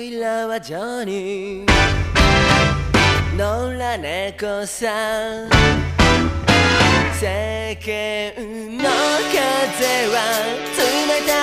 いらはジョニー。野良猫さん。世間の風は冷たい。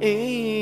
em